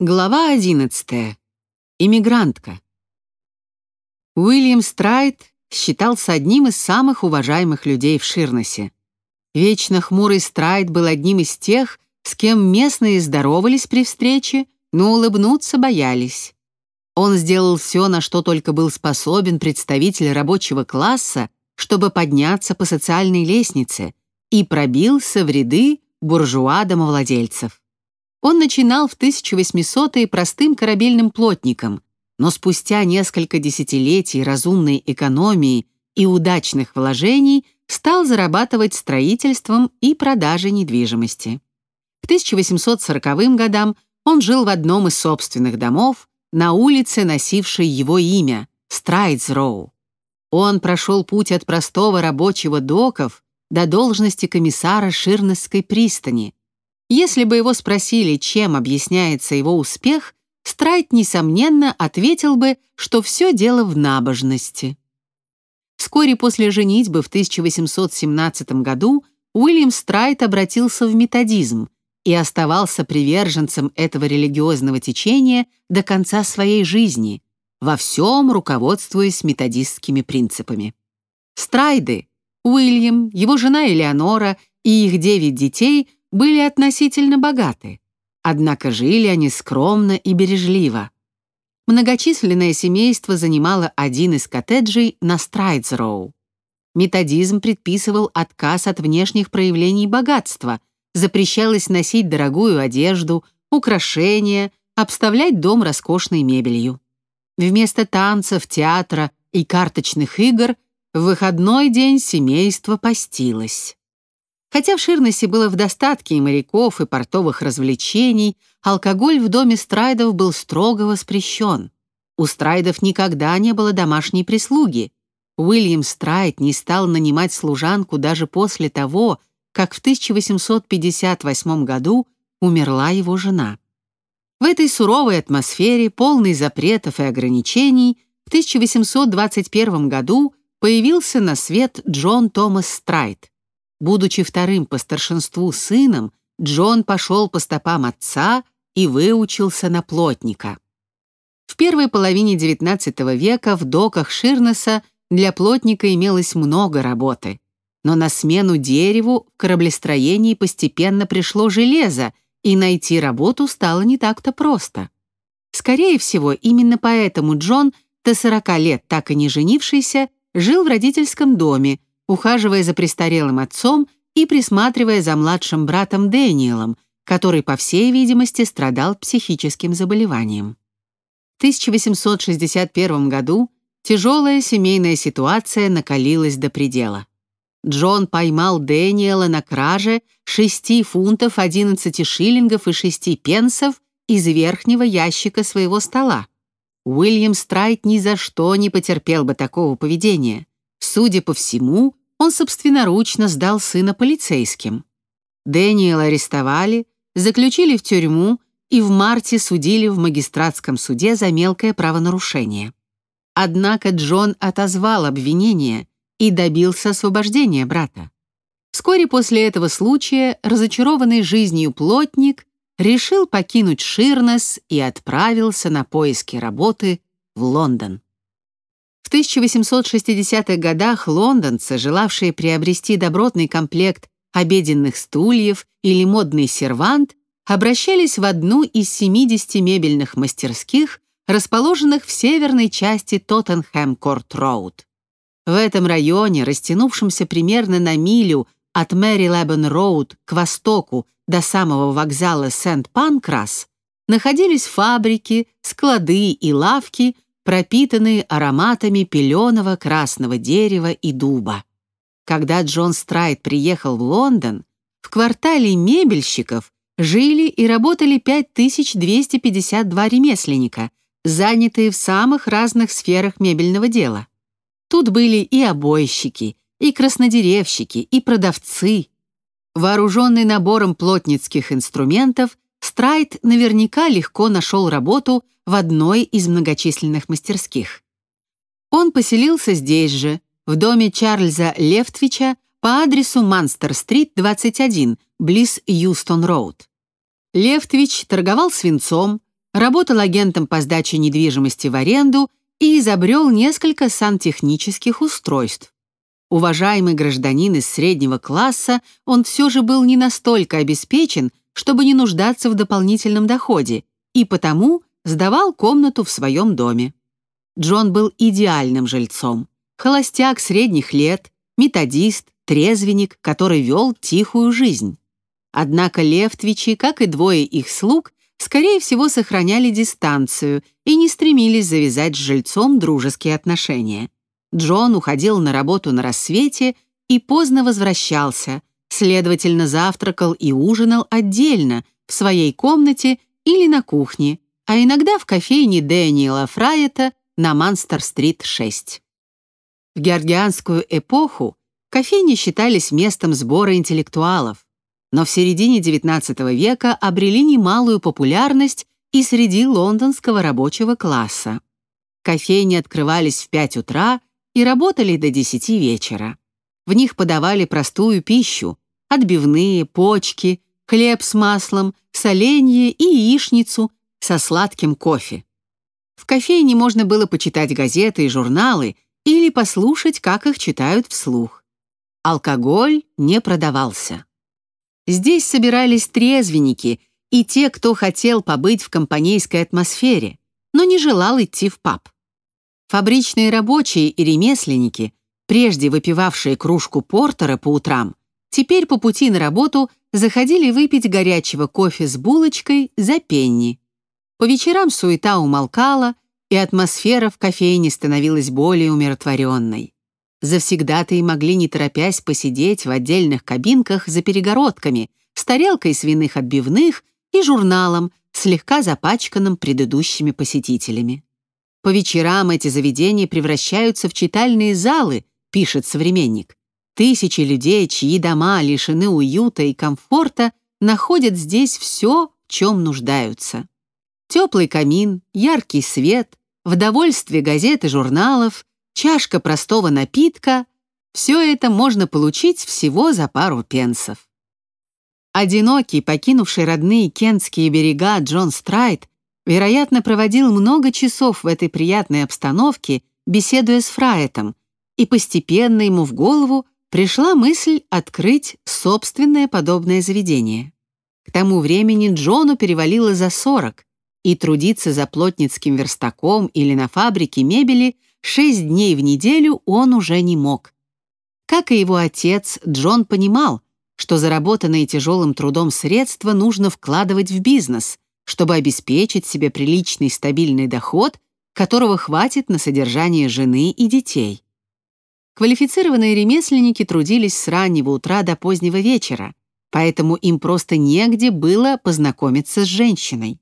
Глава 11. Иммигрантка. Уильям Страйт считался одним из самых уважаемых людей в Ширнесе. Вечно хмурый Страйт был одним из тех, с кем местные здоровались при встрече, но улыбнуться боялись. Он сделал все, на что только был способен представитель рабочего класса, чтобы подняться по социальной лестнице, и пробился в ряды буржуа-домовладельцев. Он начинал в 1800-е простым корабельным плотником, но спустя несколько десятилетий разумной экономии и удачных вложений стал зарабатывать строительством и продажей недвижимости. К 1840 годам он жил в одном из собственных домов на улице, носившей его имя – Страйдс-Роу. Он прошел путь от простого рабочего доков до должности комиссара Ширнесской пристани – если бы его спросили, чем объясняется его успех, Страйт, несомненно, ответил бы, что все дело в набожности. Вскоре после женитьбы в 1817 году Уильям Страйт обратился в методизм и оставался приверженцем этого религиозного течения до конца своей жизни, во всем руководствуясь методистскими принципами. Страйды, Уильям, его жена Элеонора и их девять детей были относительно богаты, однако жили они скромно и бережливо. Многочисленное семейство занимало один из коттеджей на Страйдс-Роу. Методизм предписывал отказ от внешних проявлений богатства, запрещалось носить дорогую одежду, украшения, обставлять дом роскошной мебелью. Вместо танцев, театра и карточных игр в выходной день семейство постилось. Хотя в Ширнесе было в достатке и моряков, и портовых развлечений, алкоголь в доме Страйдов был строго воспрещен. У Страйдов никогда не было домашней прислуги. Уильям Страйд не стал нанимать служанку даже после того, как в 1858 году умерла его жена. В этой суровой атмосфере, полной запретов и ограничений, в 1821 году появился на свет Джон Томас Страйд. Будучи вторым по старшинству сыном, Джон пошел по стопам отца и выучился на плотника. В первой половине XIX века в доках Ширнеса для плотника имелось много работы. Но на смену дереву в кораблестроении постепенно пришло железо, и найти работу стало не так-то просто. Скорее всего, именно поэтому Джон, до 40 лет так и не женившийся, жил в родительском доме, ухаживая за престарелым отцом и присматривая за младшим братом Дэниелом, который, по всей видимости, страдал психическим заболеванием. В 1861 году тяжелая семейная ситуация накалилась до предела. Джон поймал Дэниела на краже 6 фунтов 11 шиллингов и 6 пенсов из верхнего ящика своего стола. Уильям Страйт ни за что не потерпел бы такого поведения. Судя по всему, он собственноручно сдал сына полицейским. Дэниела арестовали, заключили в тюрьму и в марте судили в магистратском суде за мелкое правонарушение. Однако Джон отозвал обвинение и добился освобождения брата. Вскоре после этого случая разочарованный жизнью плотник решил покинуть Ширнес и отправился на поиски работы в Лондон. В 1860-х годах лондонцы, желавшие приобрести добротный комплект обеденных стульев или модный сервант, обращались в одну из 70 мебельных мастерских, расположенных в северной части Тоттенхэм-Корт-Роуд. В этом районе, растянувшемся примерно на милю от Мэрилебон-роуд к востоку до самого вокзала Сент-Панкрас, находились фабрики, склады и лавки, пропитанные ароматами пиленого красного дерева и дуба. Когда Джон Страйд приехал в Лондон, в квартале мебельщиков жили и работали 5252 ремесленника, занятые в самых разных сферах мебельного дела. Тут были и обойщики, и краснодеревщики, и продавцы. Вооруженный набором плотницких инструментов, Страйт наверняка легко нашел работу в одной из многочисленных мастерских. Он поселился здесь же, в доме Чарльза Лефтвича по адресу Манстер-стрит, 21, близ Юстон-роуд. Лефтвич торговал свинцом, работал агентом по сдаче недвижимости в аренду и изобрел несколько сантехнических устройств. Уважаемый гражданин из среднего класса, он все же был не настолько обеспечен, чтобы не нуждаться в дополнительном доходе, и потому сдавал комнату в своем доме. Джон был идеальным жильцом. Холостяк средних лет, методист, трезвенник, который вел тихую жизнь. Однако Левтвичи, как и двое их слуг, скорее всего, сохраняли дистанцию и не стремились завязать с жильцом дружеские отношения. Джон уходил на работу на рассвете и поздно возвращался, следовательно, завтракал и ужинал отдельно, в своей комнате или на кухне, а иногда в кофейне Дэниела Фрайета на Манстер-стрит 6. В георгианскую эпоху кофейни считались местом сбора интеллектуалов, но в середине XIX века обрели немалую популярность и среди лондонского рабочего класса. Кофейни открывались в 5 утра и работали до 10 вечера. В них подавали простую пищу – отбивные, почки, хлеб с маслом, соленье и яичницу со сладким кофе. В кофейне можно было почитать газеты и журналы или послушать, как их читают вслух. Алкоголь не продавался. Здесь собирались трезвенники и те, кто хотел побыть в компанейской атмосфере, но не желал идти в паб. Фабричные рабочие и ремесленники, прежде выпивавшие кружку портера по утрам, теперь по пути на работу заходили выпить горячего кофе с булочкой за пенни. По вечерам суета умолкала, и атмосфера в кофейне становилась более умиротворенной. Завсегдатые могли не торопясь посидеть в отдельных кабинках за перегородками с тарелкой свиных отбивных и журналом, слегка запачканным предыдущими посетителями. По вечерам эти заведения превращаются в читальные залы, пишет современник. Тысячи людей, чьи дома лишены уюта и комфорта, находят здесь все, в чем нуждаются. Теплый камин, яркий свет, в довольстве газет и журналов, чашка простого напитка — все это можно получить всего за пару пенсов. Одинокий, покинувший родные кентские берега Джон Страйт, вероятно, проводил много часов в этой приятной обстановке, беседуя с Фраэтом, и постепенно ему в голову пришла мысль открыть собственное подобное заведение. К тому времени Джону перевалило за 40, и трудиться за плотницким верстаком или на фабрике мебели шесть дней в неделю он уже не мог. Как и его отец, Джон понимал, что заработанные тяжелым трудом средства нужно вкладывать в бизнес, чтобы обеспечить себе приличный стабильный доход, которого хватит на содержание жены и детей. Квалифицированные ремесленники трудились с раннего утра до позднего вечера, поэтому им просто негде было познакомиться с женщиной.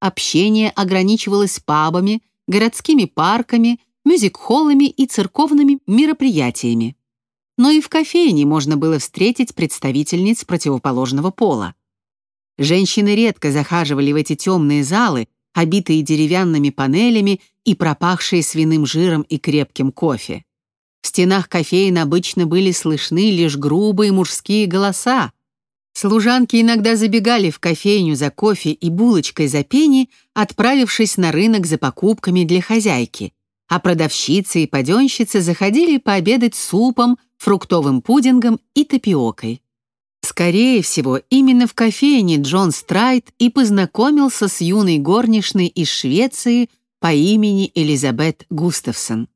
Общение ограничивалось пабами, городскими парками, мюзик-холлами и церковными мероприятиями. Но и в кофейне можно было встретить представительниц противоположного пола. Женщины редко захаживали в эти темные залы, обитые деревянными панелями и пропахшие свиным жиром и крепким кофе. В стенах кофеин обычно были слышны лишь грубые мужские голоса, Служанки иногда забегали в кофейню за кофе и булочкой за пени, отправившись на рынок за покупками для хозяйки, а продавщицы и паденщицы заходили пообедать супом, фруктовым пудингом и тапиокой. Скорее всего, именно в кофейне Джон Страйт и познакомился с юной горничной из Швеции по имени Элизабет Густавсон.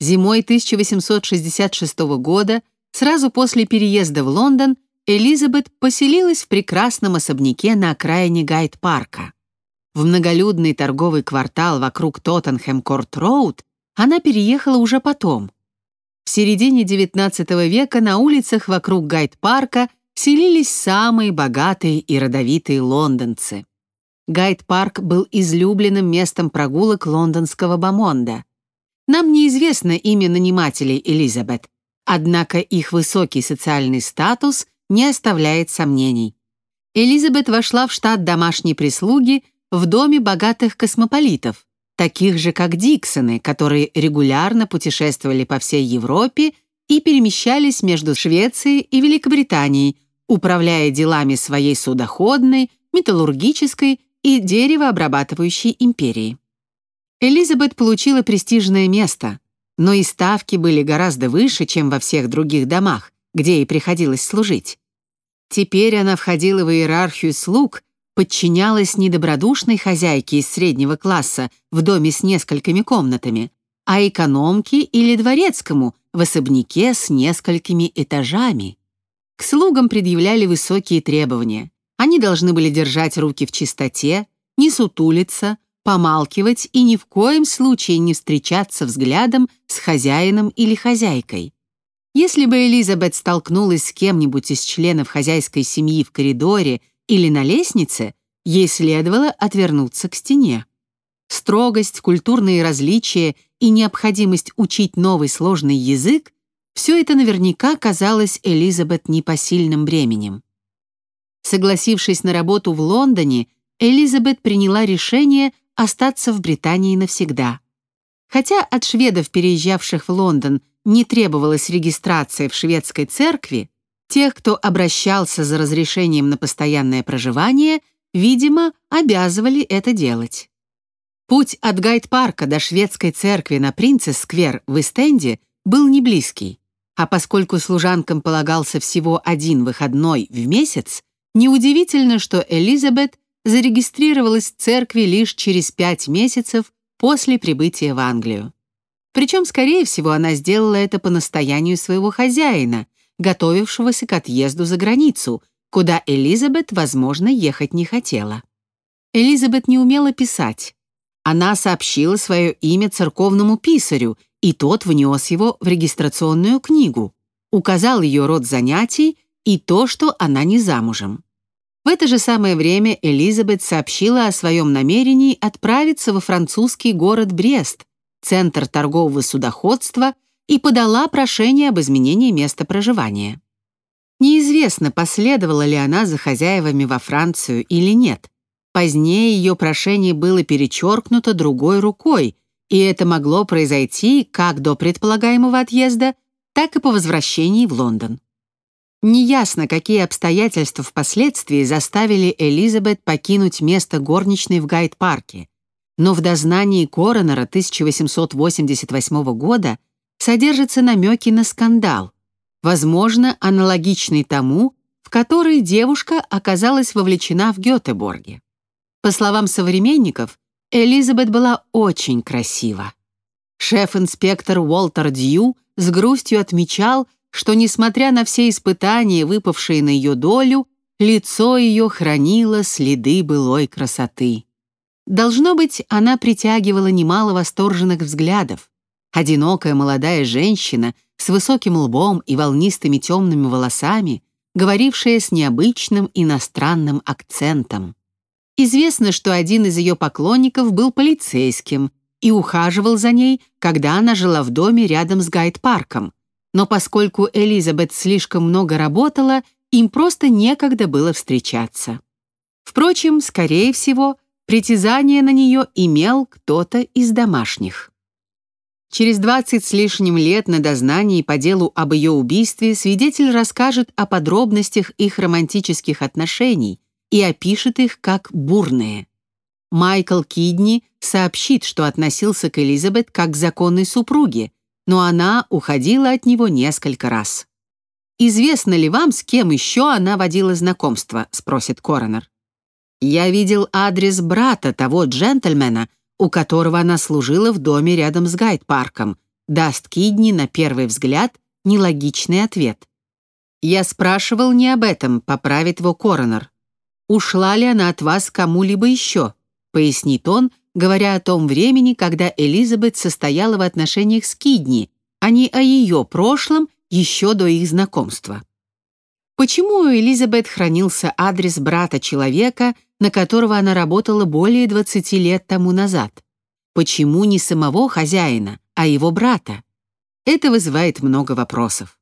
Зимой 1866 года, сразу после переезда в Лондон, Элизабет поселилась в прекрасном особняке на окраине Гайд-парка. В многолюдный торговый квартал вокруг Тоттенхэм-Корт-Роуд она переехала уже потом. В середине XIX века на улицах вокруг Гайд-парка селились самые богатые и родовитые лондонцы. Гайд-парк был излюбленным местом прогулок лондонского бомонда. Нам неизвестно имя нанимателей Элизабет, однако их высокий социальный статус – не оставляет сомнений. Элизабет вошла в штат домашней прислуги в доме богатых космополитов, таких же как Диксоны, которые регулярно путешествовали по всей Европе и перемещались между Швецией и Великобританией, управляя делами своей судоходной, металлургической и деревообрабатывающей империи. Элизабет получила престижное место, но и ставки были гораздо выше, чем во всех других домах, где ей приходилось служить. Теперь она входила в иерархию слуг, подчинялась недобродушной хозяйке из среднего класса в доме с несколькими комнатами, а экономке или дворецкому в особняке с несколькими этажами. К слугам предъявляли высокие требования. Они должны были держать руки в чистоте, не сутулиться, помалкивать и ни в коем случае не встречаться взглядом с хозяином или хозяйкой. Если бы Элизабет столкнулась с кем-нибудь из членов хозяйской семьи в коридоре или на лестнице, ей следовало отвернуться к стене. Строгость, культурные различия и необходимость учить новый сложный язык — все это наверняка казалось Элизабет непосильным бременем. Согласившись на работу в Лондоне, Элизабет приняла решение остаться в Британии навсегда. Хотя от шведов, переезжавших в Лондон, не требовалась регистрация в шведской церкви, тех, кто обращался за разрешением на постоянное проживание, видимо, обязывали это делать. Путь от Гайд-парка до шведской церкви на Принцесс-сквер в Истенде был не близкий, а поскольку служанкам полагался всего один выходной в месяц, неудивительно, что Элизабет зарегистрировалась в церкви лишь через пять месяцев после прибытия в Англию. Причем, скорее всего, она сделала это по настоянию своего хозяина, готовившегося к отъезду за границу, куда Элизабет, возможно, ехать не хотела. Элизабет не умела писать, она сообщила свое имя церковному писарю, и тот внес его в регистрационную книгу, указал ее род занятий и то, что она не замужем. В это же самое время Элизабет сообщила о своем намерении отправиться во французский город Брест, центр торгового судоходства, и подала прошение об изменении места проживания. Неизвестно, последовала ли она за хозяевами во Францию или нет, Позднее ее прошение было перечеркнуто другой рукой, и это могло произойти как до предполагаемого отъезда, так и по возвращении в Лондон. Неясно, какие обстоятельства впоследствии заставили Элизабет покинуть место горничной в Гайд-парке, но в дознании коронера 1888 года содержатся намеки на скандал, возможно, аналогичный тому, в который девушка оказалась вовлечена в Гетеборге. По словам современников, Элизабет была очень красива. Шеф-инспектор Уолтер Дью с грустью отмечал, что, несмотря на все испытания, выпавшие на ее долю, лицо ее хранило следы былой красоты. Должно быть, она притягивала немало восторженных взглядов. Одинокая молодая женщина с высоким лбом и волнистыми темными волосами, говорившая с необычным иностранным акцентом. Известно, что один из ее поклонников был полицейским и ухаживал за ней, когда она жила в доме рядом с Гайд-парком. Но поскольку Элизабет слишком много работала, им просто некогда было встречаться. Впрочем, скорее всего, притязание на нее имел кто-то из домашних. Через 20 с лишним лет на дознании по делу об ее убийстве свидетель расскажет о подробностях их романтических отношений, и опишет их как бурные. Майкл Кидни сообщит, что относился к Элизабет как к законной супруге, но она уходила от него несколько раз. «Известно ли вам, с кем еще она водила знакомство?» — спросит коронер. «Я видел адрес брата того джентльмена, у которого она служила в доме рядом с Гайд-парком», даст Кидни на первый взгляд нелогичный ответ. «Я спрашивал не об этом», — поправит его коронер. «Ушла ли она от вас кому-либо еще?» — пояснит он, говоря о том времени, когда Элизабет состояла в отношениях с Кидни, а не о ее прошлом еще до их знакомства. Почему у Элизабет хранился адрес брата человека, на которого она работала более 20 лет тому назад? Почему не самого хозяина, а его брата? Это вызывает много вопросов.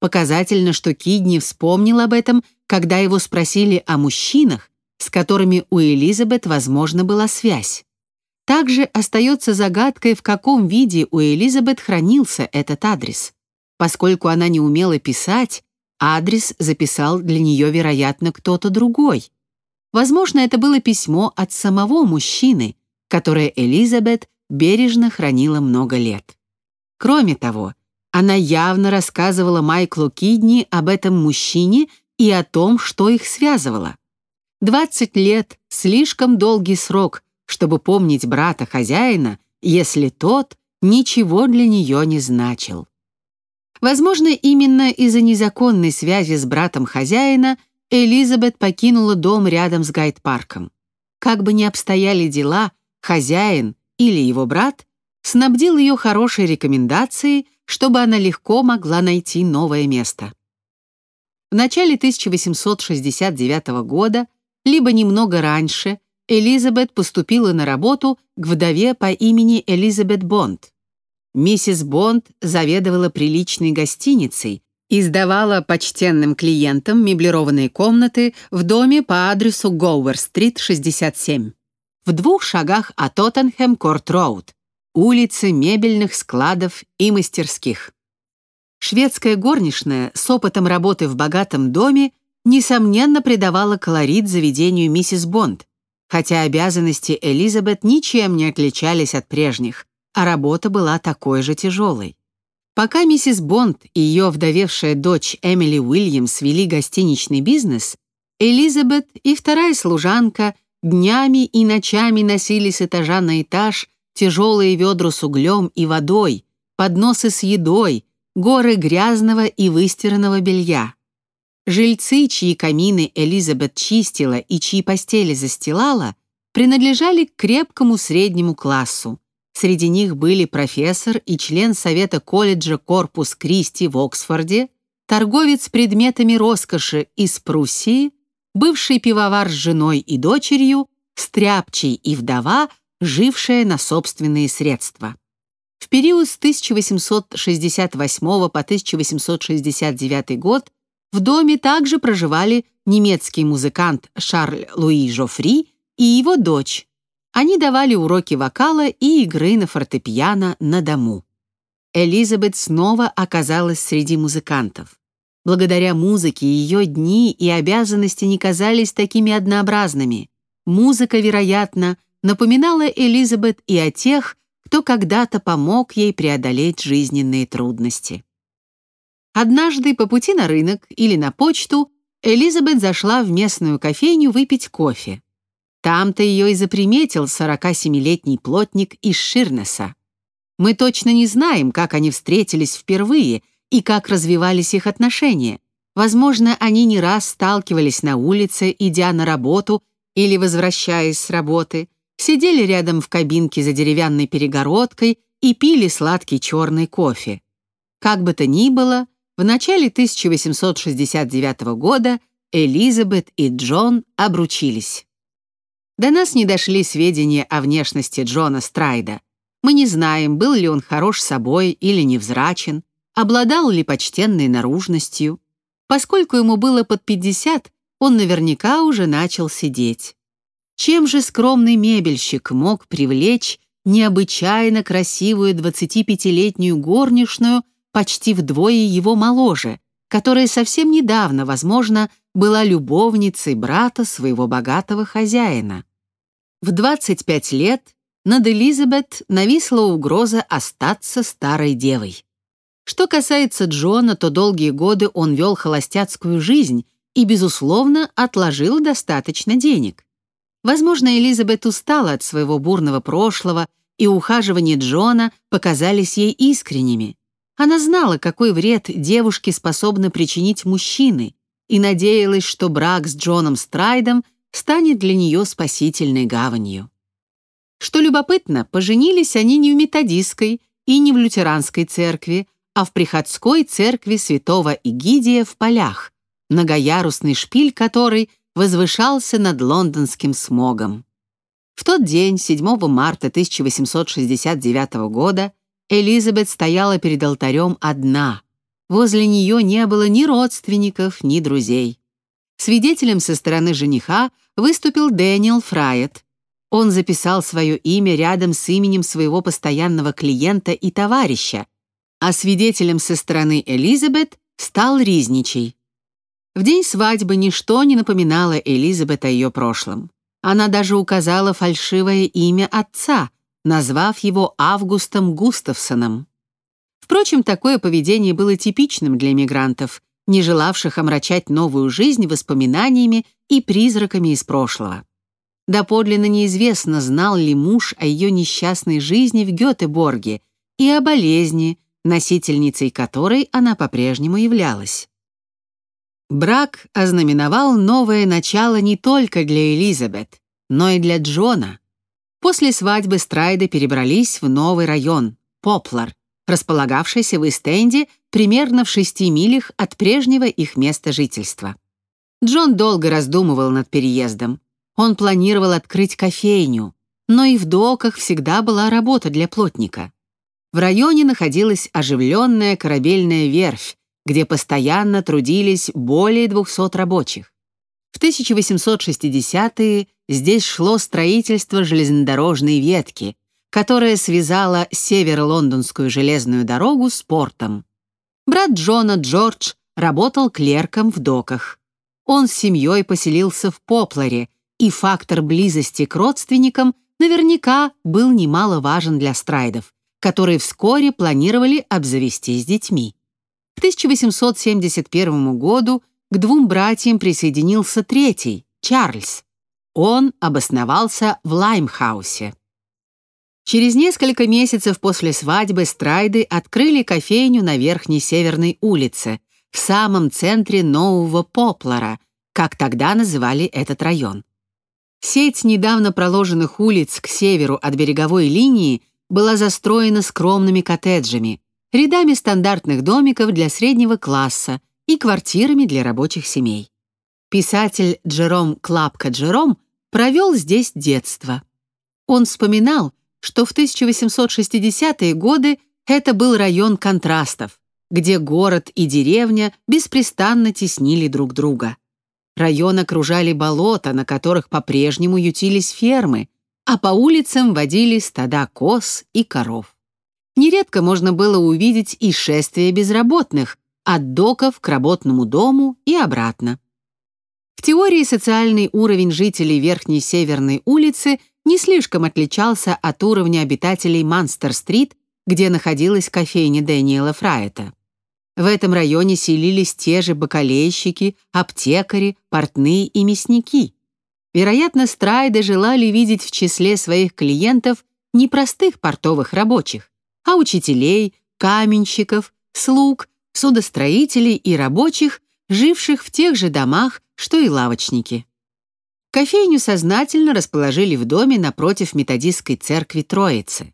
Показательно, что Кидни вспомнил об этом когда его спросили о мужчинах, с которыми у Элизабет, возможно, была связь. Также остается загадкой, в каком виде у Элизабет хранился этот адрес. Поскольку она не умела писать, адрес записал для нее, вероятно, кто-то другой. Возможно, это было письмо от самого мужчины, которое Элизабет бережно хранила много лет. Кроме того, она явно рассказывала Майклу Кидни об этом мужчине и о том, что их связывало. 20 лет — слишком долгий срок, чтобы помнить брата хозяина, если тот ничего для нее не значил. Возможно, именно из-за незаконной связи с братом хозяина Элизабет покинула дом рядом с гайд-парком. Как бы ни обстояли дела, хозяин или его брат снабдил ее хорошей рекомендацией, чтобы она легко могла найти новое место. В начале 1869 года, либо немного раньше, Элизабет поступила на работу к вдове по имени Элизабет Бонд. Миссис Бонд заведовала приличной гостиницей и сдавала почтенным клиентам меблированные комнаты в доме по адресу Гоуэр-стрит, 67. В двух шагах от Тоттенхэм-Корт-Роуд, улицы мебельных складов и мастерских. Шведская горничная с опытом работы в богатом доме несомненно придавала колорит заведению миссис Бонд, хотя обязанности Элизабет ничем не отличались от прежних, а работа была такой же тяжелой. Пока миссис Бонд и ее вдовевшая дочь Эмили Уильямс вели гостиничный бизнес, Элизабет и вторая служанка днями и ночами носили с этажа на этаж тяжелые ведра с углем и водой, подносы с едой, горы грязного и выстиранного белья. Жильцы, чьи камины Элизабет чистила и чьи постели застилала, принадлежали к крепкому среднему классу, Среди них были профессор и член Совета колледжа Корпус Кристи в Оксфорде, торговец предметами роскоши из Пруссии, бывший пивовар с женой и дочерью, стряпчий и вдова, жившая на собственные средства. В период с 1868 по 1869 год в доме также проживали немецкий музыкант Шарль Луи Жофри и его дочь, они давали уроки вокала и игры на фортепиано на дому. Элизабет снова оказалась среди музыкантов. Благодаря музыке ее дни и обязанности не казались такими однообразными. Музыка, вероятно, напоминала Элизабет и о тех, кто когда-то помог ей преодолеть жизненные трудности. Однажды по пути на рынок или на почту Элизабет зашла в местную кофейню выпить кофе. Там-то ее и заприметил 47-летний плотник из Ширнеса. Мы точно не знаем, как они встретились впервые и как развивались их отношения. Возможно, они не раз сталкивались на улице, идя на работу или возвращаясь с работы, сидели рядом в кабинке за деревянной перегородкой и пили сладкий черный кофе. Как бы то ни было, в начале 1869 года Элизабет и Джон обручились. До нас не дошли сведения о внешности Джона Страйда. Мы не знаем, был ли он хорош собой или невзрачен, обладал ли почтенной наружностью. Поскольку ему было под 50, он наверняка уже начал сидеть. Чем же скромный мебельщик мог привлечь необычайно красивую 25-летнюю горничную, почти вдвое его моложе, которая совсем недавно, возможно, была любовницей брата своего богатого хозяина. В 25 лет над Элизабет нависла угроза остаться старой девой. Что касается Джона, то долгие годы он вел холостяцкую жизнь и, безусловно, отложил достаточно денег. Возможно, Элизабет устала от своего бурного прошлого, и ухаживания Джона показались ей искренними. Она знала, какой вред девушке способны причинить мужчины, и надеялась, что брак с Джоном Страйдом станет для нее спасительной гаванью. Что любопытно, поженились они не в методистской и не в лютеранской церкви, а в приходской церкви святого Игидия в полях, многоярусный шпиль которой возвышался над лондонским смогом. В тот день, 7 марта 1869 года, Элизабет стояла перед алтарем одна, Возле нее не было ни родственников, ни друзей. Свидетелем со стороны жениха выступил Дэниел Фрайет. Он записал свое имя рядом с именем своего постоянного клиента и товарища, а свидетелем со стороны Элизабет стал Ризничий. В день свадьбы ничто не напоминало Элизабет о ее прошлом. Она даже указала фальшивое имя отца, назвав его Августом Густавсоном. Впрочем, такое поведение было типичным для мигрантов, не желавших омрачать новую жизнь воспоминаниями и призраками из прошлого. Доподлинно неизвестно, знал ли муж о ее несчастной жизни в Гетеборге и о болезни, носительницей которой она по-прежнему являлась. Брак ознаменовал новое начало не только для Элизабет, но и для Джона. После свадьбы Страйды перебрались в новый район — Поплар, располагавшийся в Истенде примерно в шести милях от прежнего их места жительства. Джон долго раздумывал над переездом. Он планировал открыть кофейню, но и в доках всегда была работа для плотника. В районе находилась оживленная корабельная верфь, где постоянно трудились более 200 рабочих. В 1860-е здесь шло строительство железнодорожной ветки, которая связала северо-лондонскую железную дорогу с портом. Брат Джона Джордж работал клерком в доках. Он с семьей поселился в Попларе, и фактор близости к родственникам наверняка был немаловажен для страйдов, которые вскоре планировали обзавестись детьми. К 1871 году к двум братьям присоединился третий, Чарльз. Он обосновался в Лаймхаусе. Через несколько месяцев после свадьбы Страйды открыли кофейню на Верхней Северной улице, в самом центре Нового Поплара, как тогда называли этот район. Сеть недавно проложенных улиц к северу от береговой линии была застроена скромными коттеджами, рядами стандартных домиков для среднего класса и квартирами для рабочих семей. Писатель Джером Клапка Джером провел здесь детство. Он вспоминал, что в 1860-е годы это был район контрастов, где город и деревня беспрестанно теснили друг друга. Район окружали болота, на которых по-прежнему ютились фермы, а по улицам водили стада коз и коров нередко можно было увидеть и шествие безработных от доков к работному дому и обратно. В теории социальный уровень жителей Верхней Северной улицы не слишком отличался от уровня обитателей Манстер-стрит, где находилась кофейня Дэниела Фрайета. В этом районе селились те же бакалейщики, аптекари, портные и мясники. Вероятно, Страйды желали видеть в числе своих клиентов не простых портовых рабочих, а учителей, каменщиков, слуг, судостроителей и рабочих, живших в тех же домах, что и лавочники. Кофейню сознательно расположили в доме напротив методистской церкви Троицы.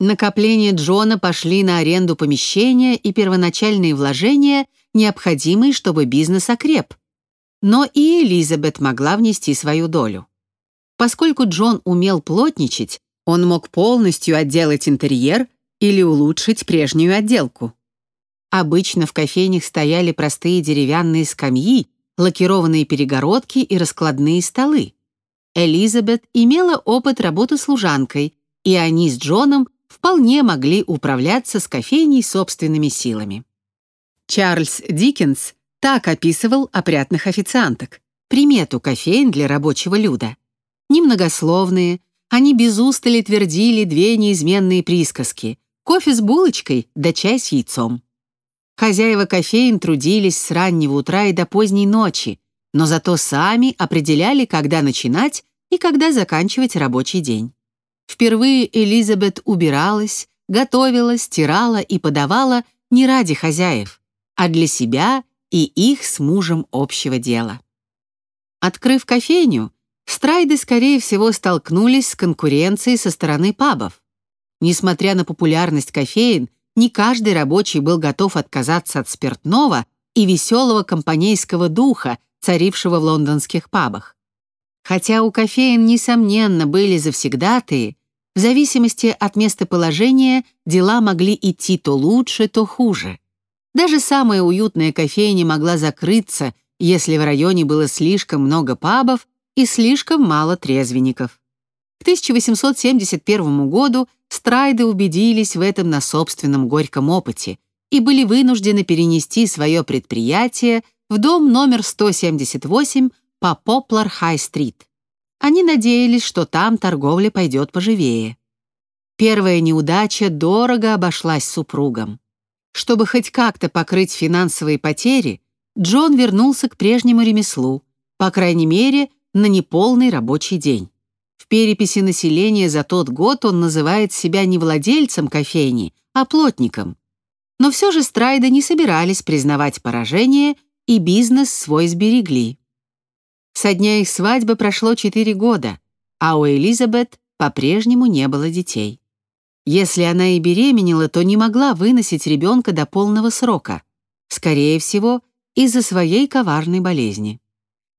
Накопления Джона пошли на аренду помещения и первоначальные вложения, необходимые, чтобы бизнес окреп. Но и Элизабет могла внести свою долю. Поскольку Джон умел плотничать, он мог полностью отделать интерьер или улучшить прежнюю отделку. Обычно в кофейнях стояли простые деревянные скамьи, лакированные перегородки и раскладные столы. Элизабет имела опыт работы служанкой, и они с Джоном вполне могли управляться с кофейней собственными силами. Чарльз Диккенс так описывал опрятных официанток, примету кофеин для рабочего люда. Немногословные, они без устали твердили две неизменные присказки кофе с булочкой да чай с яйцом. Хозяева кофеин трудились с раннего утра и до поздней ночи, но зато сами определяли, когда начинать и когда заканчивать рабочий день. Впервые Элизабет убиралась, готовила, стирала и подавала не ради хозяев, а для себя и их с мужем общего дела. Открыв кофейню, Страйды, скорее всего, столкнулись с конкуренцией со стороны пабов. Несмотря на популярность кофеин, не каждый рабочий был готов отказаться от спиртного и веселого компанейского духа, царившего в лондонских пабах. Хотя у кофеин, несомненно, были завсегдатые, в зависимости от местоположения дела могли идти то лучше, то хуже. Даже самая уютная кофейня могла закрыться, если в районе было слишком много пабов и слишком мало трезвенников. К 1871 году Страйды убедились в этом на собственном горьком опыте и были вынуждены перенести свое предприятие в дом номер 178 по Поплар-Хай-стрит. Они надеялись, что там торговля пойдет поживее. Первая неудача дорого обошлась супругам. Чтобы хоть как-то покрыть финансовые потери, Джон вернулся к прежнему ремеслу, по крайней мере, на неполный рабочий день. Переписи населения за тот год он называет себя не владельцем кофейни, а плотником. Но все же Страйда не собирались признавать поражение и бизнес свой сберегли. Со дня их свадьбы прошло 4 года, а у Элизабет по-прежнему не было детей. Если она и беременела, то не могла выносить ребенка до полного срока. Скорее всего, из-за своей коварной болезни.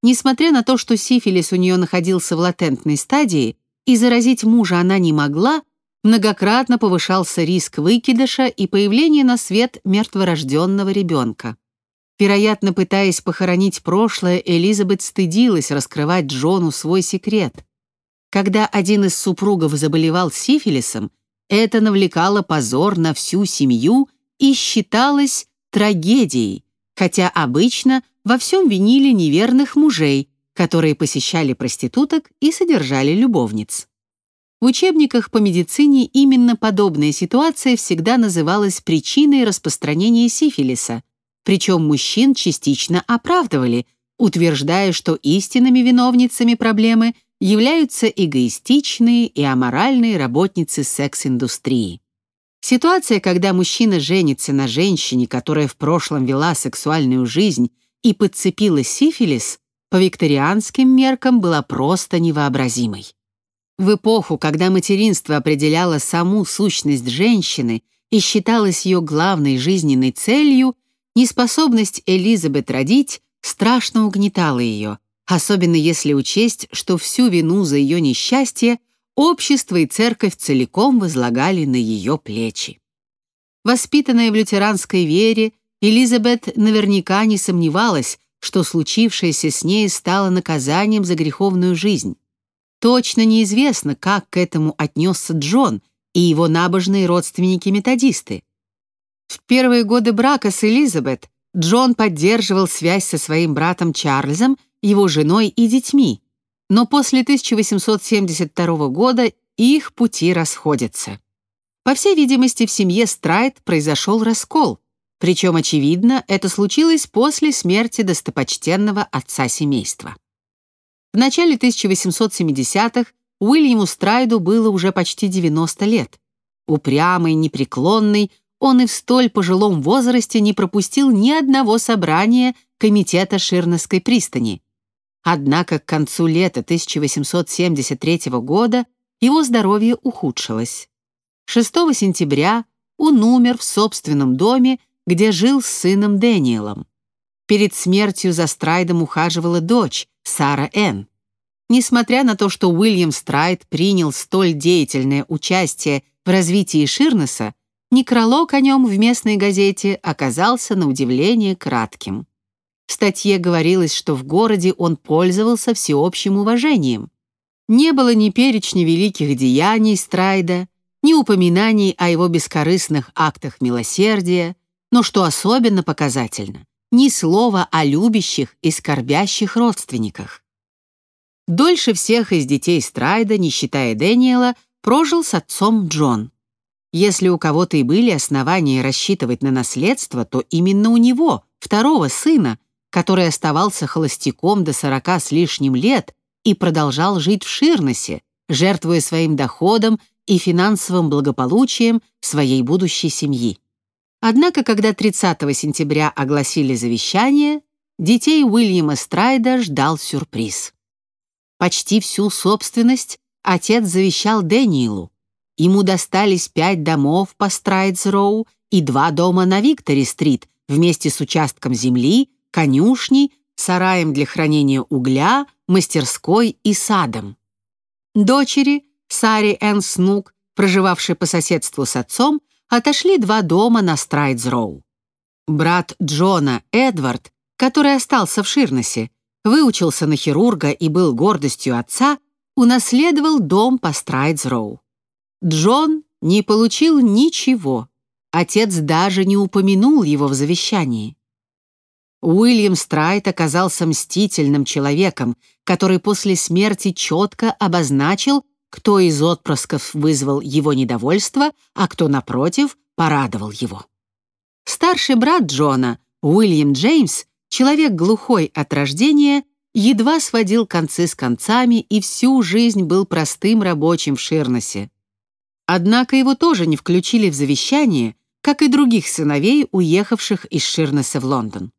Несмотря на то, что сифилис у нее находился в латентной стадии, и заразить мужа она не могла, многократно повышался риск выкидыша и появления на свет мертворожденного ребенка. Вероятно, пытаясь похоронить прошлое, Элизабет стыдилась раскрывать Джону свой секрет. Когда один из супругов заболевал сифилисом, это навлекало позор на всю семью и считалось трагедией, хотя обычно во всем винили неверных мужей, которые посещали проституток и содержали любовниц. В учебниках по медицине именно подобная ситуация всегда называлась причиной распространения сифилиса, причем мужчин частично оправдывали, утверждая, что истинными виновницами проблемы являются эгоистичные и аморальные работницы секс-индустрии. Ситуация, когда мужчина женится на женщине, которая в прошлом вела сексуальную жизнь и подцепила сифилис, по викторианским меркам была просто невообразимой. В эпоху, когда материнство определяло саму сущность женщины и считалось ее главной жизненной целью, неспособность Элизабет родить страшно угнетала ее, особенно если учесть, что всю вину за ее несчастье общество и церковь целиком возлагали на ее плечи. Воспитанная в лютеранской вере, Элизабет наверняка не сомневалась, что случившееся с ней стало наказанием за греховную жизнь. Точно неизвестно, как к этому отнесся Джон и его набожные родственники-методисты. В первые годы брака с Элизабет Джон поддерживал связь со своим братом Чарльзом, его женой и детьми, но после 1872 года их пути расходятся. По всей видимости, в семье Страйт произошел раскол, причем, очевидно, это случилось после смерти достопочтенного отца семейства. В начале 1870-х Уильяму Страйду было уже почти 90 лет. Упрямый, непреклонный, он и в столь пожилом возрасте не пропустил ни одного собрания комитета Ширнесской пристани, Однако к концу лета 1873 года его здоровье ухудшилось. 6 сентября он умер в собственном доме, где жил с сыном Дэниелом. Перед смертью за Страйдом ухаживала дочь, Сара Энн. Несмотря на то, что Уильям Страйд принял столь деятельное участие в развитии Ширнеса, некролог о нем в местной газете оказался на удивление кратким. В статье говорилось, что в городе он пользовался всеобщим уважением. Не было ни перечня великих деяний Страйда, ни упоминаний о его бескорыстных актах милосердия, но, что особенно показательно, ни слова о любящих и скорбящих родственниках. Дольше всех из детей Страйда, не считая Дэниела, прожил с отцом Джон. Если у кого-то и были основания рассчитывать на наследство, то именно у него, второго сына, который оставался холостяком до сорока с лишним лет и продолжал жить в Ширносе, жертвуя своим доходом и финансовым благополучием своей будущей семьи. Однако, когда 30 сентября огласили завещание, детей Уильяма Страйда ждал сюрприз. Почти всю собственность отец завещал Дэниелу. Ему достались пять домов по Страйдс-Роу и два дома на Виктори-стрит вместе с участком земли, конюшней, сараем для хранения угля, мастерской и садом. Дочери, Саре Энн Снук, проживавшей по соседству с отцом, отошли два дома на Страйдс-Роу. Брат Джона, Эдвард, который остался в Ширнесе, выучился на хирурга и был гордостью отца, унаследовал дом по Страйдс-Роу. Джон не получил ничего. Отец даже не упомянул его в завещании. Уильям Страйд оказался мстительным человеком, который после смерти четко обозначил, кто из отпрысков вызвал его недовольство, а кто, напротив, порадовал его. Старший брат Джона, Уильям Джеймс, человек глухой от рождения, едва сводил концы с концами и всю жизнь был простым рабочим в Ширносе. Однако его тоже не включили в завещание, как и других сыновей, уехавших из Ширнеса в Лондон.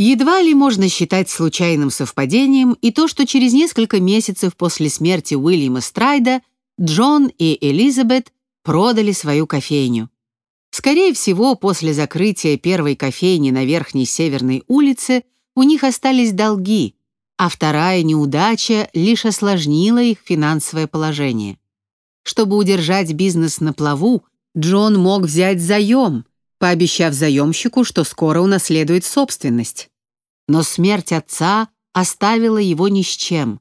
Едва ли можно считать случайным совпадением и то, что через несколько месяцев после смерти Уильяма Страйда Джон и Элизабет продали свою кофейню. Скорее всего, после закрытия первой кофейни на Верхней Северной улице у них остались долги, а вторая неудача лишь осложнила их финансовое положение. Чтобы удержать бизнес на плаву, Джон мог взять заем, пообещав заемщику, что скоро унаследует собственность. Но смерть отца оставила его ни с чем,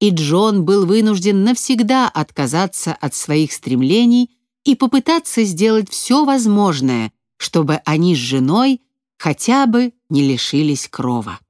и Джон был вынужден навсегда отказаться от своих стремлений и попытаться сделать все возможное, чтобы они с женой хотя бы не лишились крова.